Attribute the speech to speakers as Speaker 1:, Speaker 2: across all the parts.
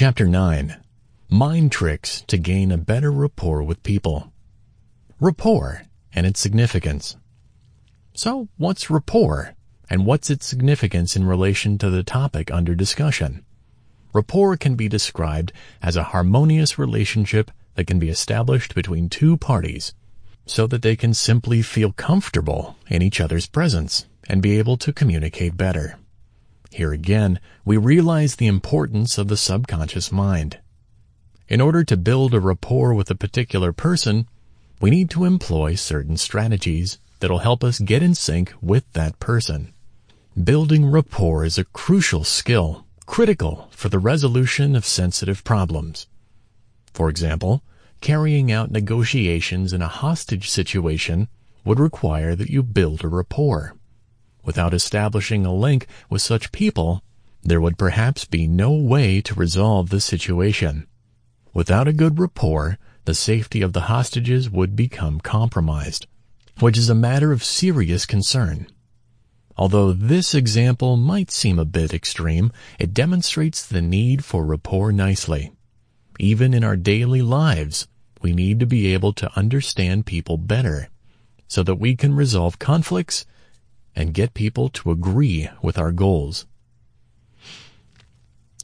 Speaker 1: Chapter 9 Mind Tricks to Gain a Better Rapport with People. Rapport and its significance. So, what's rapport? And what's its significance in relation to the topic under discussion? Rapport can be described as a harmonious relationship that can be established between two parties so that they can simply feel comfortable in each other's presence and be able to communicate better. Here again, we realize the importance of the subconscious mind. In order to build a rapport with a particular person, we need to employ certain strategies that'll help us get in sync with that person. Building rapport is a crucial skill, critical for the resolution of sensitive problems. For example, carrying out negotiations in a hostage situation would require that you build a rapport. Without establishing a link with such people, there would perhaps be no way to resolve the situation. Without a good rapport, the safety of the hostages would become compromised, which is a matter of serious concern. Although this example might seem a bit extreme, it demonstrates the need for rapport nicely. Even in our daily lives, we need to be able to understand people better so that we can resolve conflicts and get people to agree with our goals.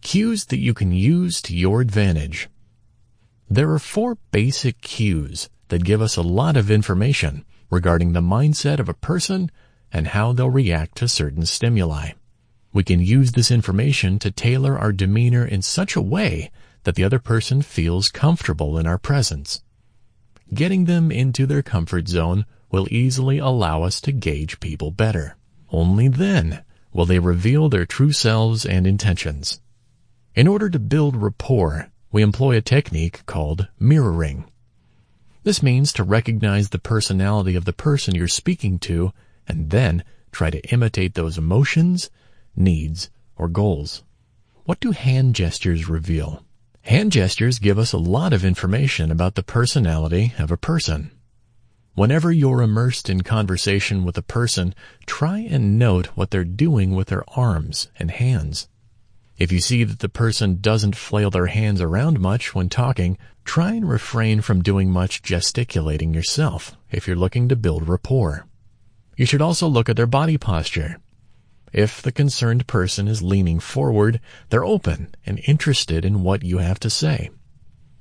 Speaker 1: Cues that you can use to your advantage. There are four basic cues that give us a lot of information regarding the mindset of a person and how they'll react to certain stimuli. We can use this information to tailor our demeanor in such a way that the other person feels comfortable in our presence. Getting them into their comfort zone will easily allow us to gauge people better. Only then will they reveal their true selves and intentions. In order to build rapport, we employ a technique called mirroring. This means to recognize the personality of the person you're speaking to and then try to imitate those emotions, needs, or goals. What do hand gestures reveal? Hand gestures give us a lot of information about the personality of a person. Whenever you're immersed in conversation with a person, try and note what they're doing with their arms and hands. If you see that the person doesn't flail their hands around much when talking, try and refrain from doing much gesticulating yourself if you're looking to build rapport. You should also look at their body posture. If the concerned person is leaning forward, they're open and interested in what you have to say.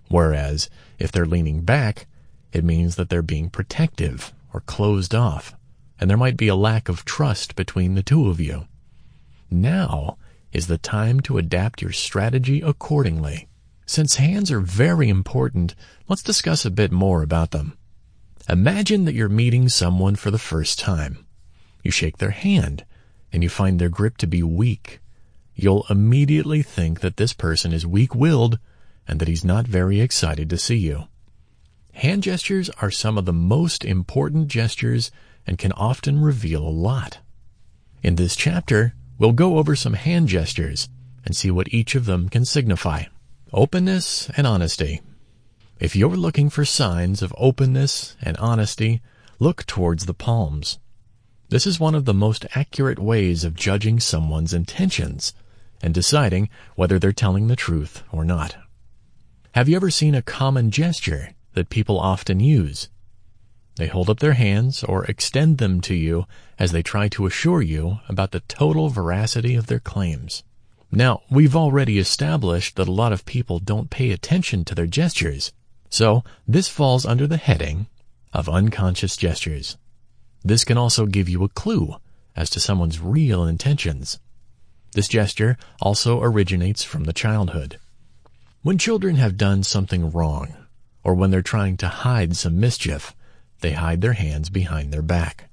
Speaker 1: Whereas, if they're leaning back, it means that they're being protective or closed off, and there might be a lack of trust between the two of you. Now is the time to adapt your strategy accordingly. Since hands are very important, let's discuss a bit more about them. Imagine that you're meeting someone for the first time. You shake their hand and you find their grip to be weak, you'll immediately think that this person is weak-willed and that he's not very excited to see you. Hand gestures are some of the most important gestures and can often reveal a lot. In this chapter, we'll go over some hand gestures and see what each of them can signify. Openness and honesty. If you're looking for signs of openness and honesty, look towards the palms. This is one of the most accurate ways of judging someone's intentions and deciding whether they're telling the truth or not. Have you ever seen a common gesture that people often use? They hold up their hands or extend them to you as they try to assure you about the total veracity of their claims. Now, we've already established that a lot of people don't pay attention to their gestures, so this falls under the heading of unconscious gestures. This can also give you a clue as to someone's real intentions. This gesture also originates from the childhood. When children have done something wrong, or when they're trying to hide some mischief, they hide their hands behind their back.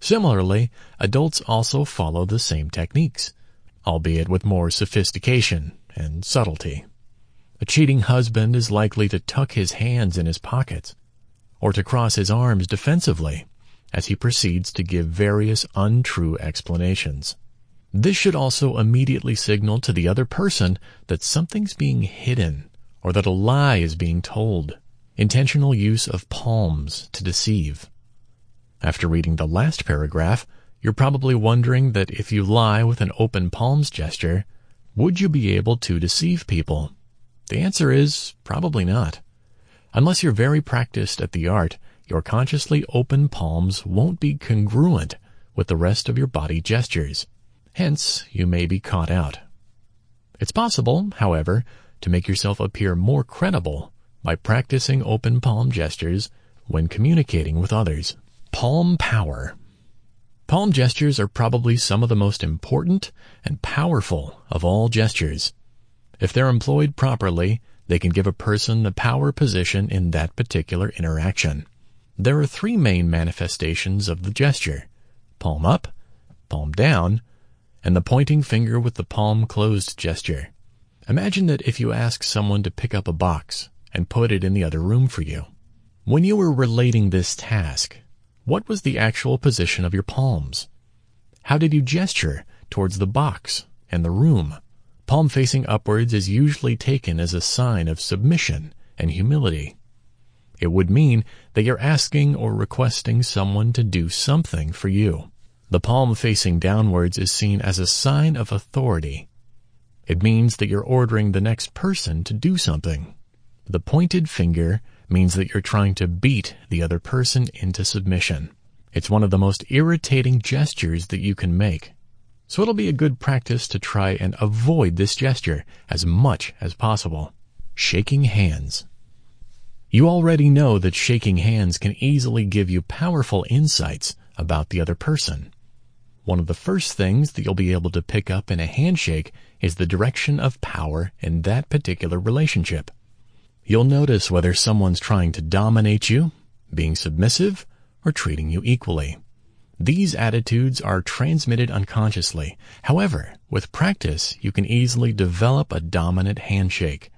Speaker 1: Similarly, adults also follow the same techniques, albeit with more sophistication and subtlety. A cheating husband is likely to tuck his hands in his pockets, or to cross his arms defensively as he proceeds to give various untrue explanations. This should also immediately signal to the other person that something's being hidden or that a lie is being told. Intentional use of palms to deceive. After reading the last paragraph, you're probably wondering that if you lie with an open palms gesture, would you be able to deceive people? The answer is probably not. Unless you're very practiced at the art, your consciously open palms won't be congruent with the rest of your body gestures. Hence, you may be caught out. It's possible, however, to make yourself appear more credible by practicing open palm gestures when communicating with others. Palm power. Palm gestures are probably some of the most important and powerful of all gestures. If they're employed properly, they can give a person the power position in that particular interaction. There are three main manifestations of the gesture. Palm up, palm down, and the pointing finger with the palm closed gesture. Imagine that if you ask someone to pick up a box and put it in the other room for you. When you were relating this task, what was the actual position of your palms? How did you gesture towards the box and the room? Palm facing upwards is usually taken as a sign of submission and humility. It would mean that you're asking or requesting someone to do something for you. The palm facing downwards is seen as a sign of authority. It means that you're ordering the next person to do something. The pointed finger means that you're trying to beat the other person into submission. It's one of the most irritating gestures that you can make. So it'll be a good practice to try and avoid this gesture as much as possible. Shaking hands. You already know that shaking hands can easily give you powerful insights about the other person. One of the first things that you'll be able to pick up in a handshake is the direction of power in that particular relationship. You'll notice whether someone's trying to dominate you, being submissive, or treating you equally. These attitudes are transmitted unconsciously. However, with practice, you can easily develop a dominant handshake.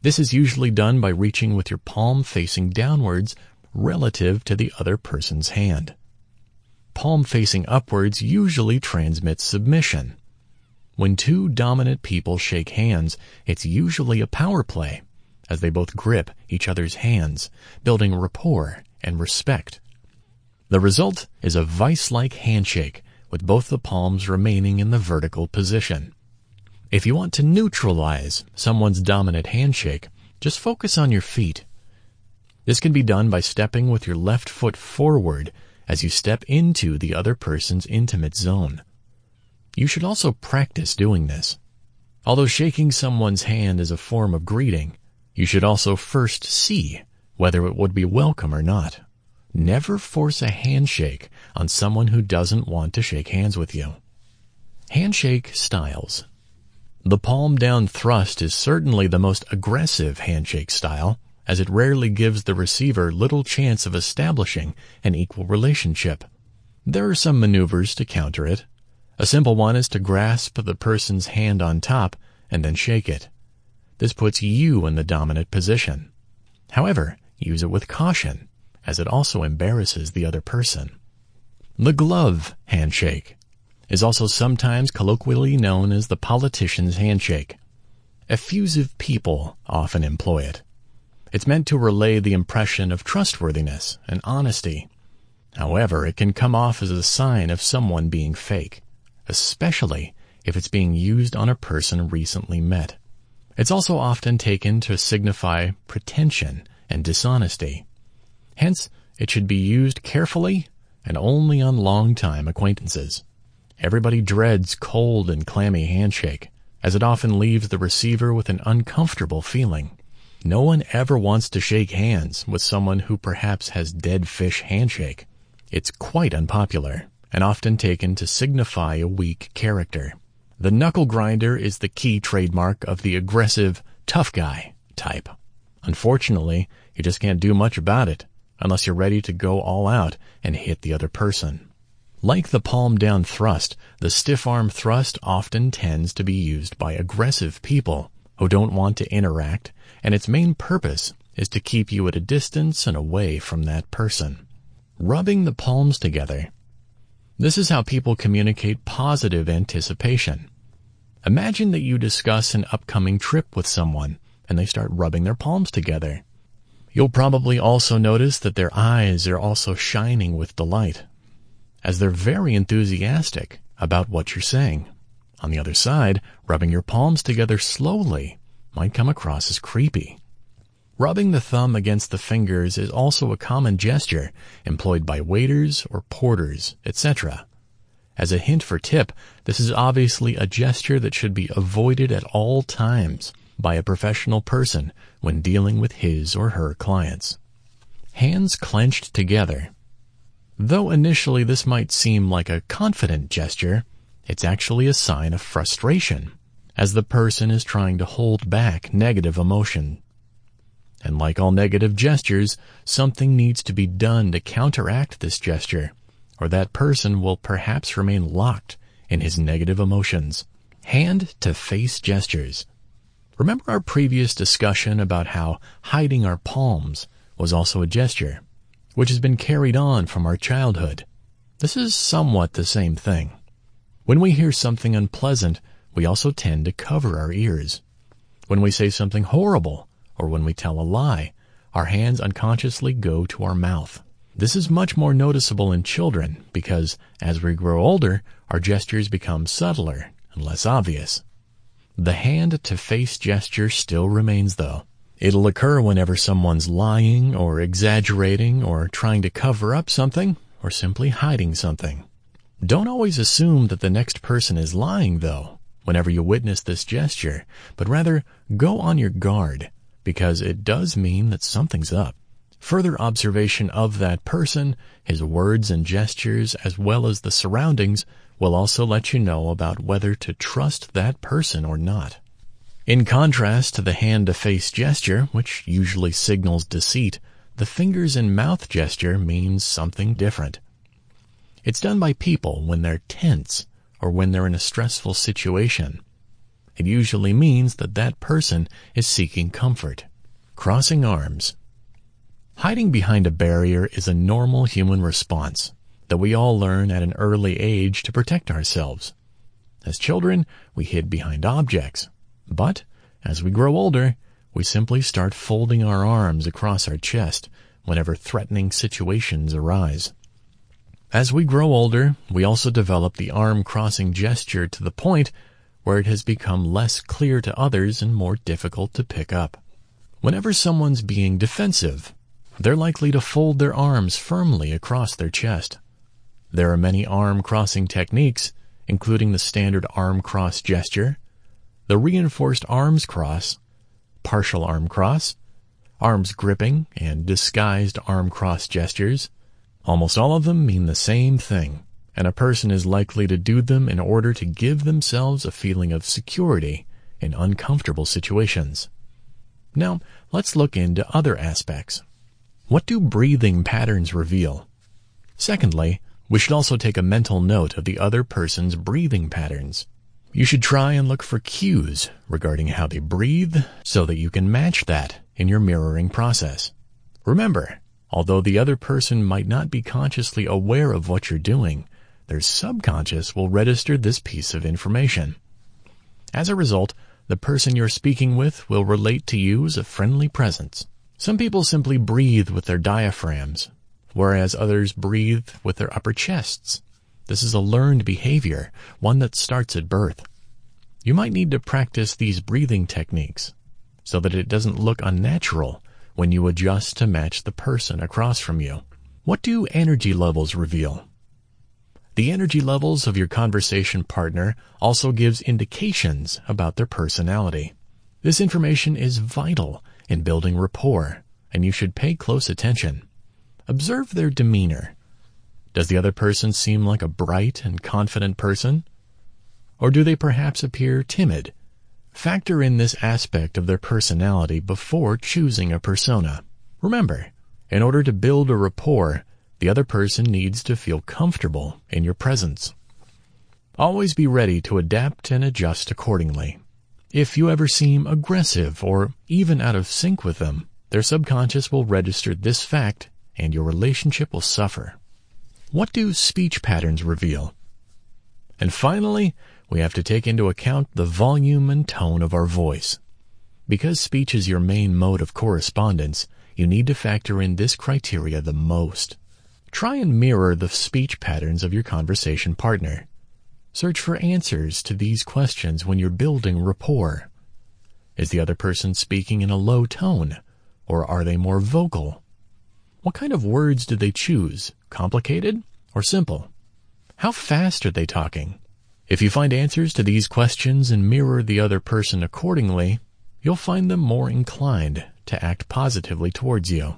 Speaker 1: This is usually done by reaching with your palm facing downwards relative to the other person's hand palm facing upwards usually transmits submission. When two dominant people shake hands, it's usually a power play, as they both grip each other's hands, building rapport and respect. The result is a vice-like handshake, with both the palms remaining in the vertical position. If you want to neutralize someone's dominant handshake, just focus on your feet. This can be done by stepping with your left foot forward as you step into the other person's intimate zone. You should also practice doing this. Although shaking someone's hand is a form of greeting, you should also first see whether it would be welcome or not. Never force a handshake on someone who doesn't want to shake hands with you. Handshake styles. The palm down thrust is certainly the most aggressive handshake style, as it rarely gives the receiver little chance of establishing an equal relationship. There are some maneuvers to counter it. A simple one is to grasp the person's hand on top and then shake it. This puts you in the dominant position. However, use it with caution, as it also embarrasses the other person. The glove handshake is also sometimes colloquially known as the politician's handshake. Effusive people often employ it. It's meant to relay the impression of trustworthiness and honesty. However, it can come off as a sign of someone being fake, especially if it's being used on a person recently met. It's also often taken to signify pretension and dishonesty. Hence, it should be used carefully and only on long-time acquaintances. Everybody dreads cold and clammy handshake, as it often leaves the receiver with an uncomfortable feeling. No one ever wants to shake hands with someone who perhaps has dead fish handshake. It's quite unpopular and often taken to signify a weak character. The knuckle grinder is the key trademark of the aggressive, tough guy type. Unfortunately, you just can't do much about it unless you're ready to go all out and hit the other person. Like the palm down thrust, the stiff arm thrust often tends to be used by aggressive people who don't want to interact and its main purpose is to keep you at a distance and away from that person. Rubbing the palms together. This is how people communicate positive anticipation. Imagine that you discuss an upcoming trip with someone and they start rubbing their palms together. You'll probably also notice that their eyes are also shining with delight, as they're very enthusiastic about what you're saying. On the other side, rubbing your palms together slowly might come across as creepy. Rubbing the thumb against the fingers is also a common gesture employed by waiters or porters, etc. As a hint for tip, this is obviously a gesture that should be avoided at all times by a professional person when dealing with his or her clients. Hands clenched together. Though initially this might seem like a confident gesture, it's actually a sign of frustration, as the person is trying to hold back negative emotion and like all negative gestures, something needs to be done to counteract this gesture, or that person will perhaps remain locked in his negative emotions. Hand to face gestures. Remember our previous discussion about how hiding our palms was also a gesture, which has been carried on from our childhood. This is somewhat the same thing. When we hear something unpleasant, we also tend to cover our ears. When we say something horrible, or when we tell a lie, our hands unconsciously go to our mouth. This is much more noticeable in children because as we grow older, our gestures become subtler and less obvious. The hand to face gesture still remains though. It'll occur whenever someone's lying or exaggerating or trying to cover up something or simply hiding something. Don't always assume that the next person is lying though whenever you witness this gesture, but rather go on your guard because it does mean that something's up. Further observation of that person, his words and gestures, as well as the surroundings, will also let you know about whether to trust that person or not. In contrast to the hand-to-face gesture, which usually signals deceit, the fingers and mouth gesture means something different. It's done by people when they're tense or when they're in a stressful situation. It usually means that that person is seeking comfort. Crossing arms. Hiding behind a barrier is a normal human response that we all learn at an early age to protect ourselves. As children, we hid behind objects. But, as we grow older, we simply start folding our arms across our chest whenever threatening situations arise. As we grow older, we also develop the arm crossing gesture to the point where it has become less clear to others and more difficult to pick up. Whenever someone's being defensive, they're likely to fold their arms firmly across their chest. There are many arm crossing techniques, including the standard arm cross gesture, the reinforced arms cross, partial arm cross, arms gripping, and disguised arm cross gestures. Almost all of them mean the same thing and a person is likely to do them in order to give themselves a feeling of security in uncomfortable situations. Now, let's look into other aspects. What do breathing patterns reveal? Secondly, we should also take a mental note of the other person's breathing patterns. You should try and look for cues regarding how they breathe so that you can match that in your mirroring process. Remember, although the other person might not be consciously aware of what you're doing, their subconscious will register this piece of information. As a result, the person you're speaking with will relate to you as a friendly presence. Some people simply breathe with their diaphragms, whereas others breathe with their upper chests. This is a learned behavior, one that starts at birth. You might need to practice these breathing techniques so that it doesn't look unnatural when you adjust to match the person across from you. What do energy levels reveal? The energy levels of your conversation partner also gives indications about their personality. This information is vital in building rapport, and you should pay close attention. Observe their demeanor. Does the other person seem like a bright and confident person? Or do they perhaps appear timid? Factor in this aspect of their personality before choosing a persona. Remember, in order to build a rapport, the other person needs to feel comfortable in your presence. Always be ready to adapt and adjust accordingly. If you ever seem aggressive or even out of sync with them, their subconscious will register this fact and your relationship will suffer. What do speech patterns reveal? And finally, we have to take into account the volume and tone of our voice. Because speech is your main mode of correspondence, you need to factor in this criteria the most. Try and mirror the speech patterns of your conversation partner. Search for answers to these questions when you're building rapport. Is the other person speaking in a low tone, or are they more vocal? What kind of words do they choose, complicated or simple? How fast are they talking? If you find answers to these questions and mirror the other person accordingly, you'll find them more inclined to act positively towards you.